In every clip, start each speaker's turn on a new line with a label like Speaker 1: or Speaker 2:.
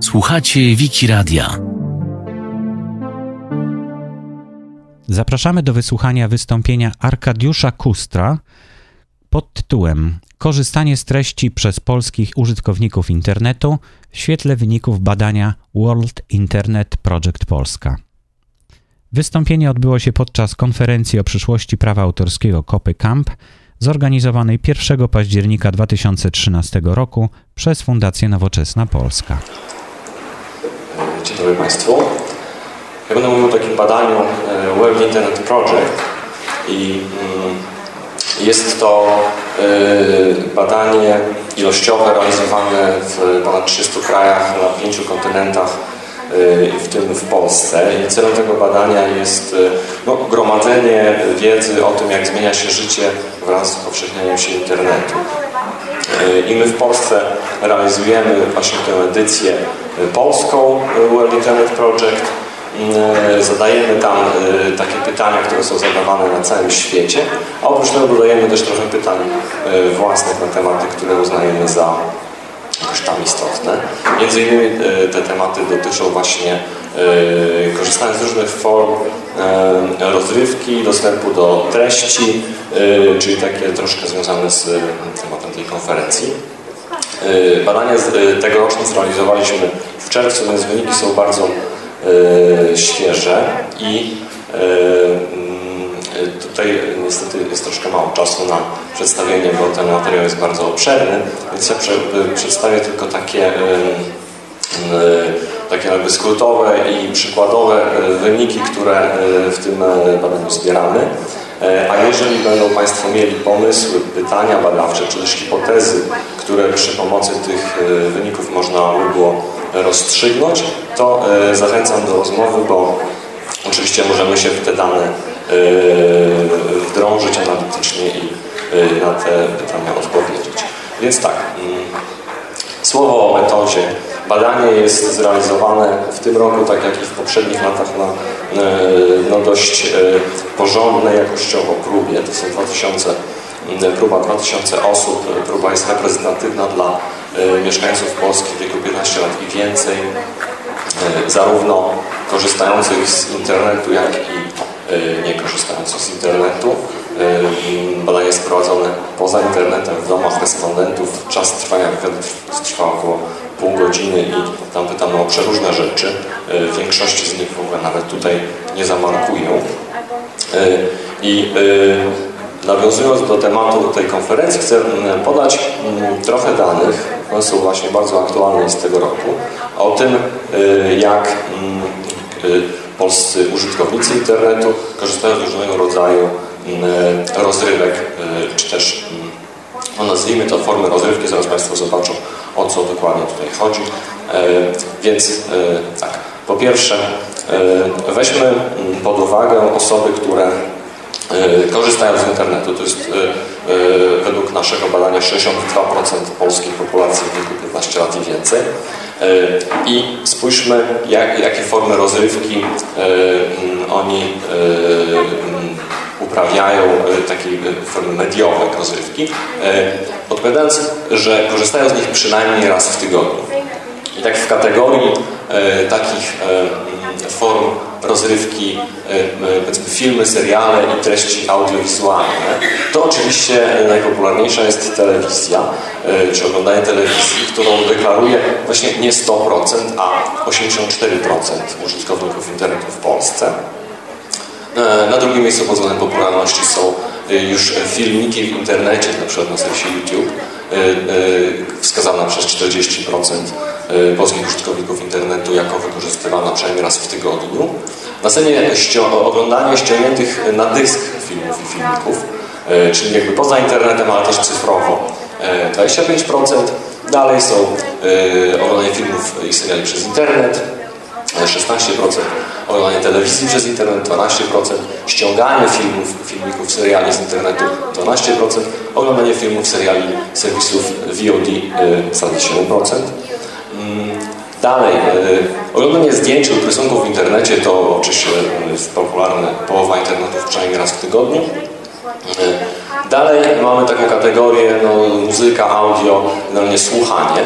Speaker 1: Słuchacie Wiki Radia.
Speaker 2: Zapraszamy do wysłuchania wystąpienia Arkadiusza Kustra pod tytułem Korzystanie z treści przez polskich użytkowników internetu w świetle wyników badania World Internet Project Polska. Wystąpienie odbyło się podczas konferencji o przyszłości prawa autorskiego Kopy Camp zorganizowanej 1 października 2013 roku przez Fundację Nowoczesna Polska.
Speaker 3: Dzień dobry Państwu. Ja będę mówił o takim badaniu e, World Internet Project i mm, jest to e, badanie ilościowe realizowane w ponad 300 krajach na pięciu kontynentach w tym w Polsce. I celem tego badania jest no, gromadzenie wiedzy o tym, jak zmienia się życie wraz z upowszechnianiem się internetu. I my w Polsce realizujemy właśnie tę edycję polską World Internet Project. Zadajemy tam takie pytania, które są zadawane na całym świecie, a oprócz tego dodajemy też trochę pytań własnych na tematy, które uznajemy za tam istotne. Między innymi e, te tematy dotyczą właśnie e, korzystania z różnych form e, rozrywki, dostępu do treści, czyli takie troszkę związane z tematem tej konferencji. Badania tegoroczne zrealizowaliśmy w czerwcu, więc wyniki są bardzo świeże i Tutaj niestety jest troszkę mało czasu na przedstawienie, bo ten materiał jest bardzo obszerny, więc ja przedstawię tylko takie, takie jakby skrótowe i przykładowe e, wyniki, które e, w tym e, badaniu zbieramy. A jeżeli będą Państwo mieli pomysły, pytania badawcze, czy też hipotezy, które przy pomocy tych wyników można by było rozstrzygnąć, to zachęcam do rozmowy, bo oczywiście możemy się w te dane wdrążyć analitycznie i yy, na te pytania odpowiedzieć. Więc tak, mm, słowo o metodzie. Badanie jest zrealizowane w tym roku, tak jak i w poprzednich latach, na yy, no dość porządnej jakościowo próbie. To są 2000, mm, próba 2000 osób. Próba jest reprezentatywna dla mieszkańców Polski w wieku 15 lat i więcej, zarówno korzystających z internetu, jak i E, nie korzystających z internetu. E, badanie jest prowadzone poza internetem, w domach respondentów. Czas trwania wywiadu trwa około pół godziny i tam pytamy o przeróżne rzeczy. W większości z nich w ogóle nawet tutaj nie zamarkują. I nawiązując do tematu tej konferencji, chcę podać trochę danych, one są właśnie bardzo aktualne z tego roku, o tym, jak polscy użytkownicy internetu korzystają z różnego rodzaju mm, rozrywek, y, czy też mm, no nazwijmy to formy rozrywki, zaraz Państwo zobaczą o co dokładnie tutaj chodzi. E, więc e, tak, po pierwsze e, weźmy mm, pod uwagę osoby, które korzystają z internetu. To jest według naszego badania 62% polskiej populacji w wieku 15 lat i więcej. E, I spójrzmy, jak, jakie formy rozrywki e, mm, oni e, mm, uprawiają, takie formy mediowe rozrywki, odpowiadając, że korzystają z nich przynajmniej raz w tygodniu. I tak w kategorii takich form rozrywki, powiedzmy filmy, seriale i treści audiowizualne, to oczywiście najpopularniejsza jest telewizja, czy oglądanie telewizji, którą deklaruje właśnie nie 100%, a 84% użytkowników internetu w Polsce. Na drugim miejscu pod względem popularności są już filmiki w internecie, na przykład na serwisie YouTube, wskazana przez 40% polskich użytkowników internetu jako wykorzystywana przynajmniej raz w tygodniu. Następnie ścio oglądanie ściągniętych na dysk filmów i filmików, e, czyli jakby poza internetem, ale też cyfrowo 25%. E, Dalej są oglądanie filmów i seriali przez internet, 16%, oglądanie telewizji przez internet 12%, ściąganie filmów, filmików, seriali z internetu 12%, oglądanie filmów, seriali, serwisów VOD zaledwie 7%. Dalej, e, oglądanie zdjęć lub rysunków w internecie to oczywiście jest popularne, połowa internetów przynajmniej raz w tygodniu. Dalej mamy taką kategorię no, muzyka, audio, generalnie słuchanie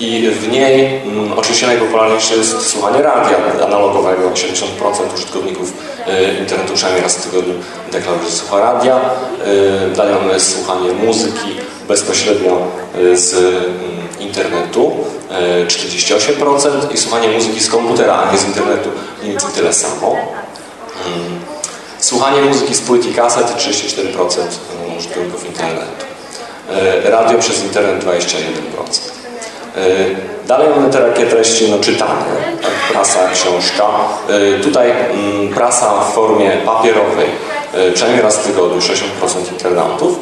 Speaker 3: i w niej mm, oczywiście najpopularniejsze jest słuchanie radia analogowego. 70% użytkowników y, internetu przynajmniej raz w tygodniu deklaruje, że słucha radia. Y, słuchanie muzyki bezpośrednio y, z y, internetu 48% y, i słuchanie muzyki z komputera, a nie z internetu mniej więcej tyle samo. Mm. Słuchanie muzyki z płyt i kaset 34% y, użytkowników internetu. Radio przez internet 21%. E, dalej mamy te treści no, czytane, prasa, książka. E, tutaj mm, prasa w formie papierowej, e, przynajmniej raz w tygodniu 60% internautów.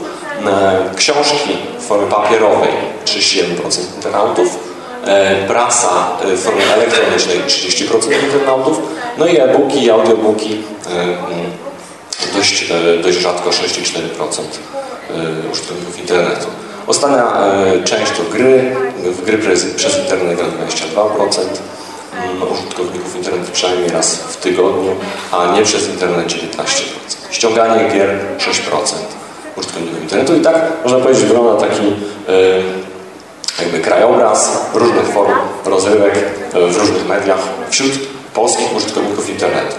Speaker 3: Książki w formie papierowej 37% internautów. Prasa w formie elektronicznej 30% internautów. No i e-booki i audiobooki mm, dość, dość rzadko 64% użytkowników internetu. Ostatnia e, część to gry. W gry przez, internet gra 22%. Mm, użytkowników internetu przynajmniej raz w tygodniu, a nie przez internet 19%. Ściąganie gier 6% użytkowników internetu i tak można powiedzieć wygląda taki e, jakby krajobraz różnych form rozrywek e, w różnych mediach wśród polskich użytkowników internetu.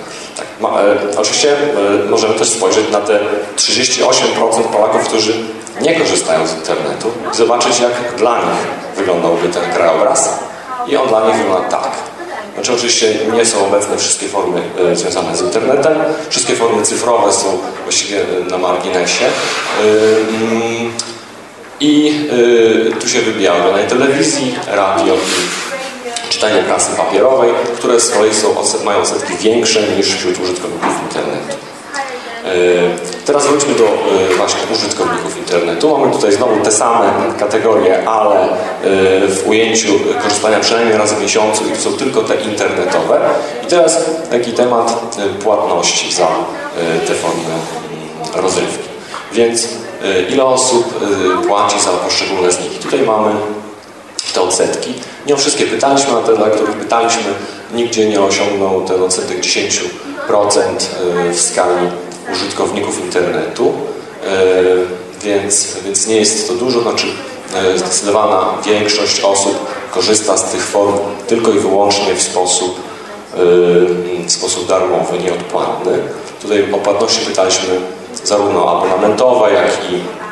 Speaker 3: Ma, e, oczywiście e, możemy też spojrzeć na te 38% Polaków, którzy nie korzystają z internetu i zobaczyć, jak dla nich wyglądałby ten krajobraz. I on dla nich wygląda tak. Znaczy oczywiście nie są obecne wszystkie formy y, związane z internetem. Wszystkie formy cyfrowe są właściwie e, na marginesie. Y, y, I tu się wybija oglądanie telewizji, radio czytanie prasy papierowej, które z kolei są, mają odsetki większe niż wśród użytkowników internetu. E, teraz wróćmy do e, właśnie użytkowników internetu. Mamy tutaj znowu te same kategorie, ale e, w ujęciu korzystania przynajmniej raz w miesiącu i to są tylko te internetowe. I teraz taki temat płatności za te formy mm, rozrywki. Więc ile osób płaci za poszczególne z nich? Tutaj mamy te odsetki. Nie o wszystkie pytaliśmy, a te, na których pytaliśmy, nigdzie nie osiągnął ten odsetek 10% w skali użytkowników internetu, e, więc, więc nie jest to dużo, znaczy e, zdecydowana większość osób korzysta z tych form tylko i wyłącznie w sposób, w sposób darmowy, nieodpłatny. Tutaj o płatności pytaliśmy zarówno abonamentowe, jak i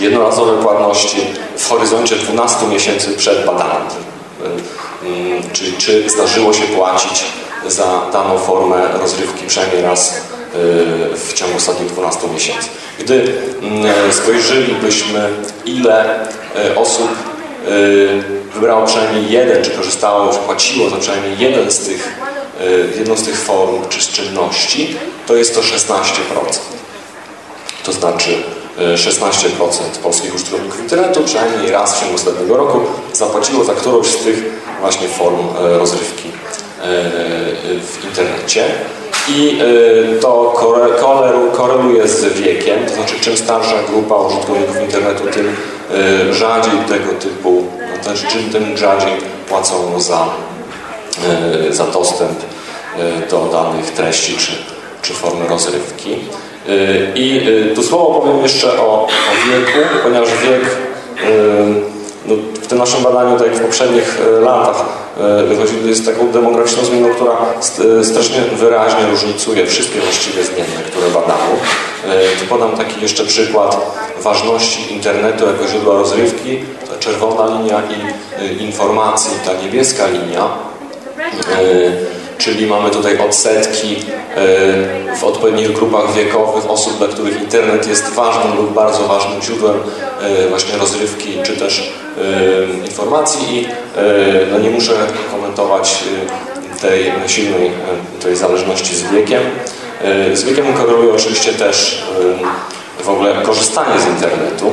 Speaker 3: jednorazowe płatności w horyzoncie 12 miesięcy przed badaniem. Czyli czy zdarzyło się płacić za daną formę rozrywki przynajmniej raz w ciągu ostatnich 12 miesięcy. Gdy mm, spojrzylibyśmy, ile e, osób e, wybrało przynajmniej jeden, czy korzystało, czy płaciło za przynajmniej jeden z tych, jedną z tych form, czy z czynności, to jest to 16%. To znaczy 16% polskich użytkowników internetu przynajmniej raz w ciągu ostatniego roku zapłaciło za którąś z tych właśnie form rozrywki w internecie i to koreluje z wiekiem, to znaczy czym starsza grupa użytkowników internetu, tym rzadziej tego typu, no też czym tym rzadziej płacą za, za dostęp do danych treści czy, czy formy rozrywki. I tu słowo powiem jeszcze o, o wieku, ponieważ wiek no, w tym naszym badaniu, tak jak w poprzednich e, latach, wychodzi z taką demograficzną zmianą, która strasznie wyraźnie różnicuje wszystkie właściwie zmienne, które badamy. Tu podam taki jeszcze przykład ważności internetu jako źródła rozrywki. Ta czerwona linia i informacji, ta niebieska linia czyli mamy tutaj odsetki w odpowiednich grupach wiekowych osób, dla których internet jest ważnym lub bardzo ważnym źródłem właśnie rozrywki, czy też informacji i no nie muszę komentować tej silnej tej zależności z wiekiem. Z wiekiem koreluje oczywiście też w ogóle korzystanie z internetu.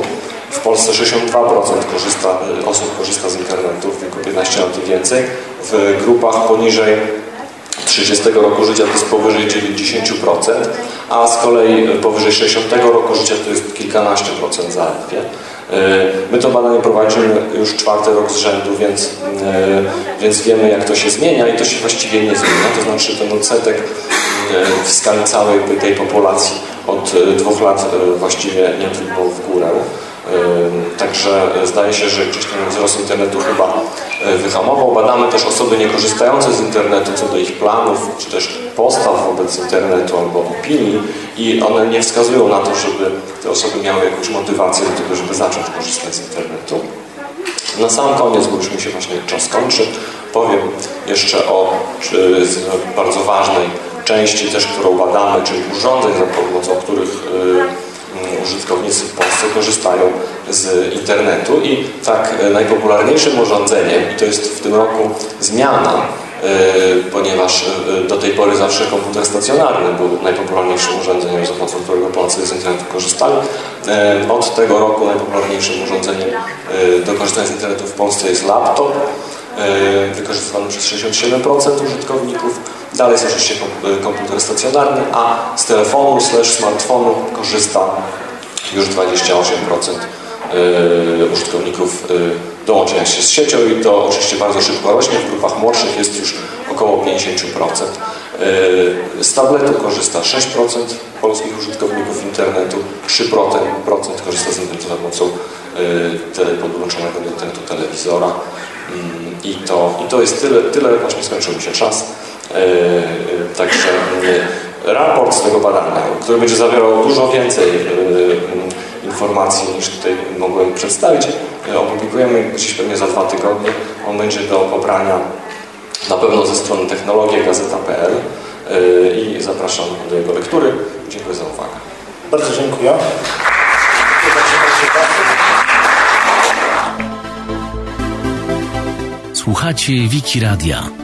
Speaker 3: W Polsce 62% korzysta, osób korzysta z internetu w wieku 15 lat i więcej. W grupach poniżej 30 roku życia to jest powyżej 90%, a z kolei powyżej 60 roku życia to jest kilkanaście procent zaledwie. My to badanie prowadzimy już czwarty rok z rzędu, więc, więc wiemy jak to się zmienia i to się właściwie nie zmienia. To znaczy ten odsetek w skali całej tej populacji od dwóch lat właściwie nie drgnął w górę. Także zdaje się, że gdzieś ten wzrost internetu chyba wyhamował. Badamy też osoby niekorzystające z internetu co do ich planów, czy też postaw wobec internetu albo opinii i one nie wskazują na to, żeby te osoby miały jakąś motywację do tego, żeby zacząć korzystać z internetu. Na sam koniec, bo już mi się właśnie czas kończy, powiem jeszcze o bardzo ważnej części też, którą badamy, czyli urządzeń, za pomocą których użytkownicy w Polsce korzystają z internetu i tak e, najpopularniejszym urządzeniem, i to jest w tym roku zmiana, e, ponieważ e, do tej pory zawsze komputer stacjonarny był najpopularniejszym urządzeniem, za pomocą którego Polacy z internetu korzystali. Od tego roku najpopularniejszym urządzeniem do korzystania z internetu w Polsce jest laptop, wykorzystywany przez 67% użytkowników. Dalej jest oczywiście komputer stacjonarny, a z telefonu slash smartfonu korzysta już 28% y, użytkowników y, dołączenia się z siecią i to oczywiście bardzo szybko rośnie. W grupach młodszych jest już około 50%. Y, z tabletu korzysta 6% polskich użytkowników internetu, 3% korzysta z internetu za pomocą podłączonego do internetu telewizora. Mm, I to, I to jest tyle, tyle, właśnie skończył mi się czas. Także raport z tego badania, który będzie zawierał dużo więcej informacji niż tutaj mogłem przedstawić. E, opublikujemy gdzieś pewnie za dwa tygodnie. On będzie do pobrania na pewno ze strony technologie gazeta.pl e, i zapraszam do jego lektury. Dziękuję za uwagę.
Speaker 1: Bardzo dziękuję.
Speaker 4: Słuchacie Wiki Radia.